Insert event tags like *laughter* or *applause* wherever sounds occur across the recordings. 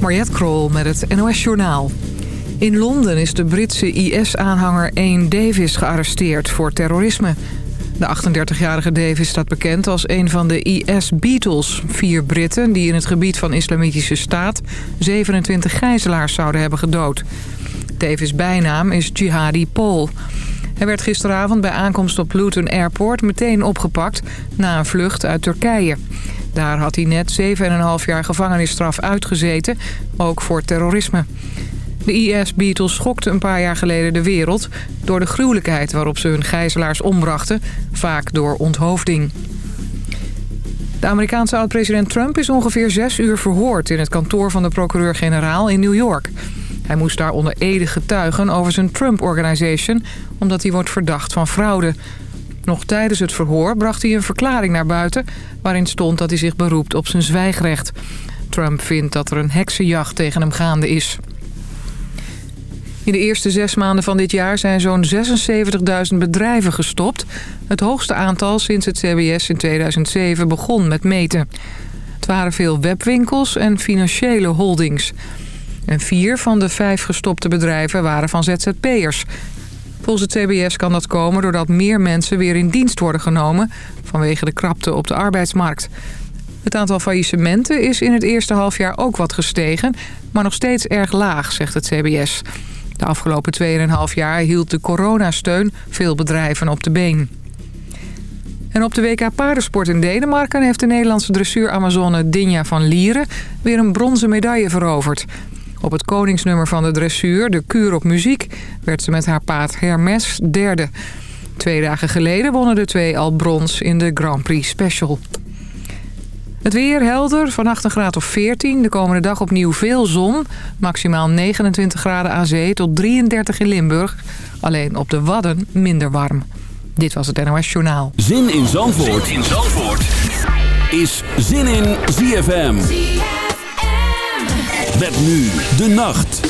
Mariette Krol met het NOS Journaal. In Londen is de Britse IS-aanhanger Ain Davis gearresteerd voor terrorisme. De 38-jarige Davis staat bekend als een van de IS-Beatles. Vier Britten die in het gebied van Islamitische Staat 27 gijzelaars zouden hebben gedood. Davis' bijnaam is Jihadi Paul. Hij werd gisteravond bij aankomst op Luton Airport meteen opgepakt na een vlucht uit Turkije. Daar had hij net 7,5 jaar gevangenisstraf uitgezeten, ook voor terrorisme. De IS-Beatles schokten een paar jaar geleden de wereld... door de gruwelijkheid waarop ze hun gijzelaars ombrachten, vaak door onthoofding. De Amerikaanse oud-president Trump is ongeveer zes uur verhoord... in het kantoor van de procureur-generaal in New York. Hij moest daar onder ede getuigen over zijn Trump Organization... omdat hij wordt verdacht van fraude. Nog tijdens het verhoor bracht hij een verklaring naar buiten... waarin stond dat hij zich beroept op zijn zwijgrecht. Trump vindt dat er een heksenjacht tegen hem gaande is. In de eerste zes maanden van dit jaar zijn zo'n 76.000 bedrijven gestopt. Het hoogste aantal sinds het CBS in 2007 begon met meten. Het waren veel webwinkels en financiële holdings. En vier van de vijf gestopte bedrijven waren van ZZP'ers. Volgens het CBS kan dat komen doordat meer mensen weer in dienst worden genomen... vanwege de krapte op de arbeidsmarkt. Het aantal faillissementen is in het eerste halfjaar ook wat gestegen... maar nog steeds erg laag, zegt het CBS. De afgelopen 2,5 jaar hield de coronasteun veel bedrijven op de been. En op de WK Paardensport in Denemarken heeft de Nederlandse dressuur-Amazone Dinja van Lieren weer een bronzen medaille veroverd. Op het koningsnummer van de dressuur, de kuur op muziek, werd ze met haar paard Hermes derde. Twee dagen geleden wonnen de twee al brons in de Grand Prix Special. Het weer helder, vannacht een graad of 14. De komende dag opnieuw veel zon. Maximaal 29 graden aan zee tot 33 in Limburg. Alleen op de Wadden minder warm. Dit was het NOS Journaal. Zin in Zandvoort, zin in Zandvoort. is Zin in ZFM. Met nu de nacht.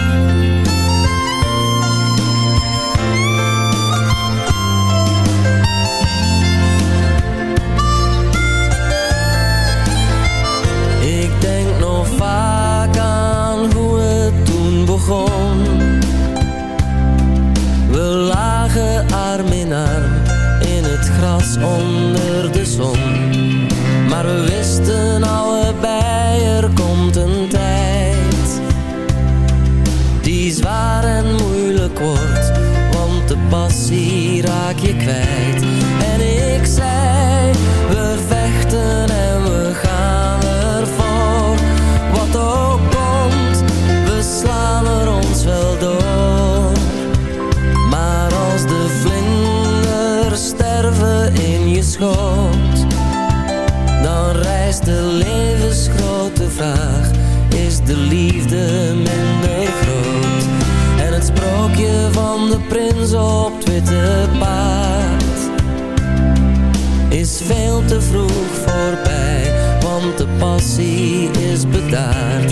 is bedaard.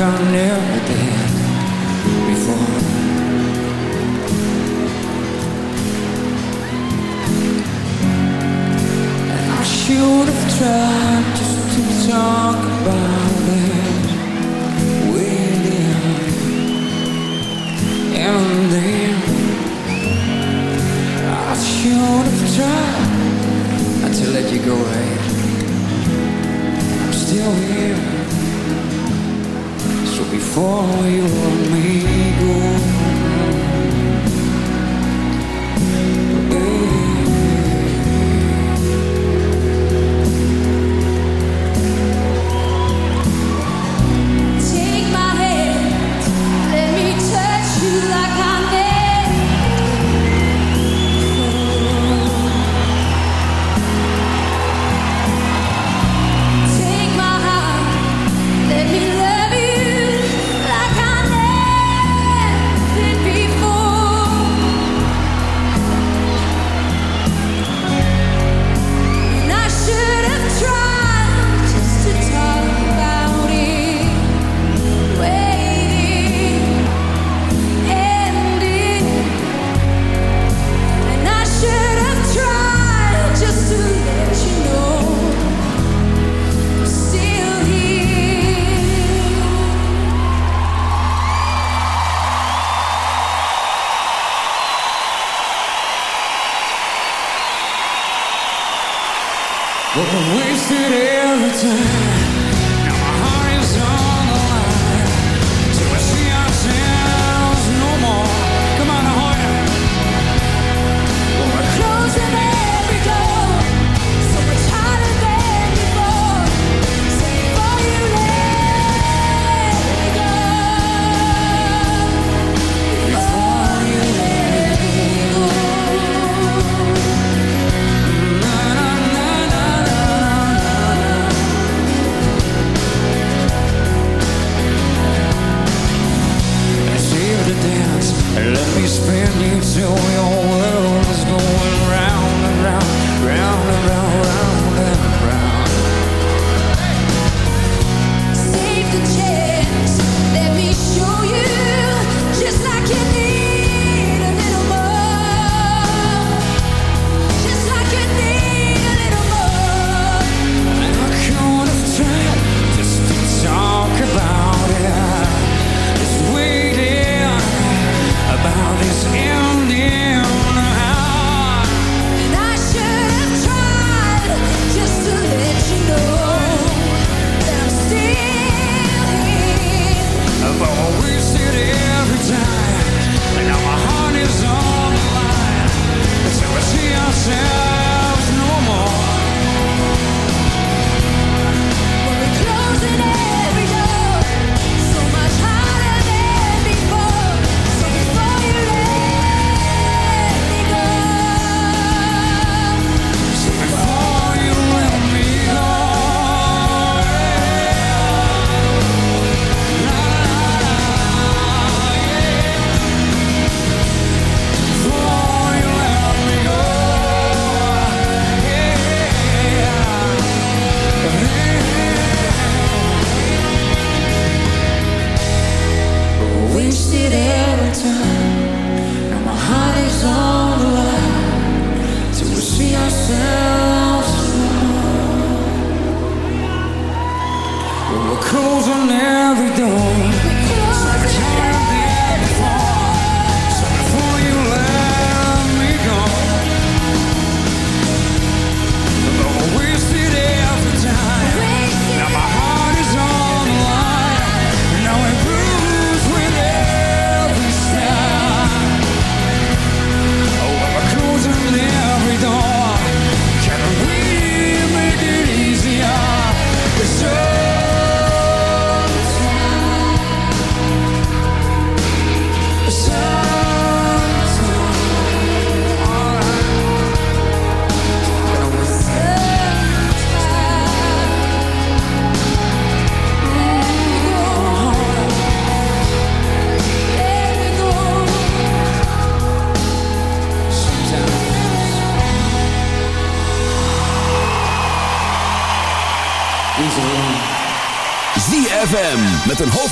come near again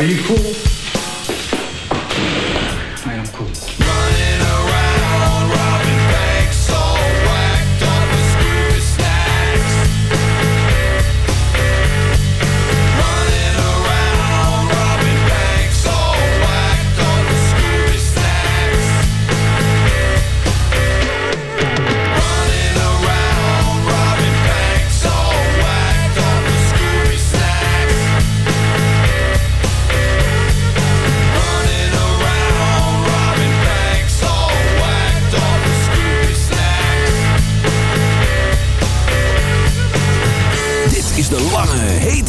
Are you cool?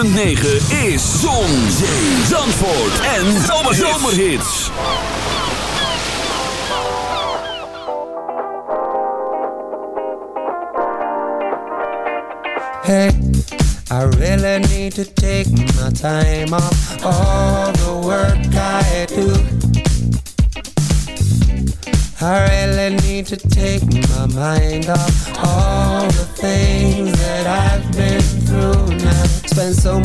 106.9 is Zon, Zee, Zandvoort en Zomerhits. Hey, I really need to take my time off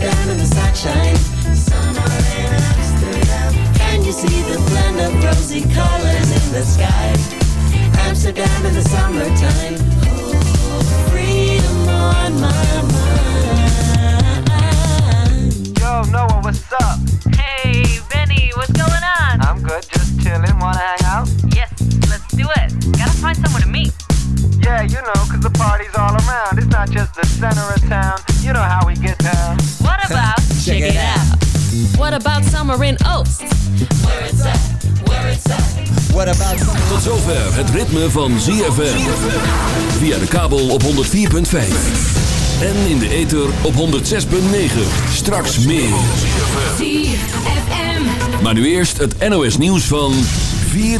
Amsterdam in the sunshine. Summer in Amsterdam. Can you see the blend of rosy colors in the sky? Amsterdam in the summertime. Oh, freedom on my mind. Yo, Noah, what's up? Hey, Benny, what's going on? I'm good, just chilling. Wanna hang out? Yes, let's do it. Gotta find someone to meet. Yeah, you know, 'cause the party's all around. It's not just the center of town. You know how we get down. What about? *laughs* Check it out. What about summer in Oost? Where it's at, where it's at. What about some Tot zover het ritme van ZFM. Via de kabel op 104.5. En in de ether op 106.9. Straks meer. Maar nu eerst het NOS nieuws van 4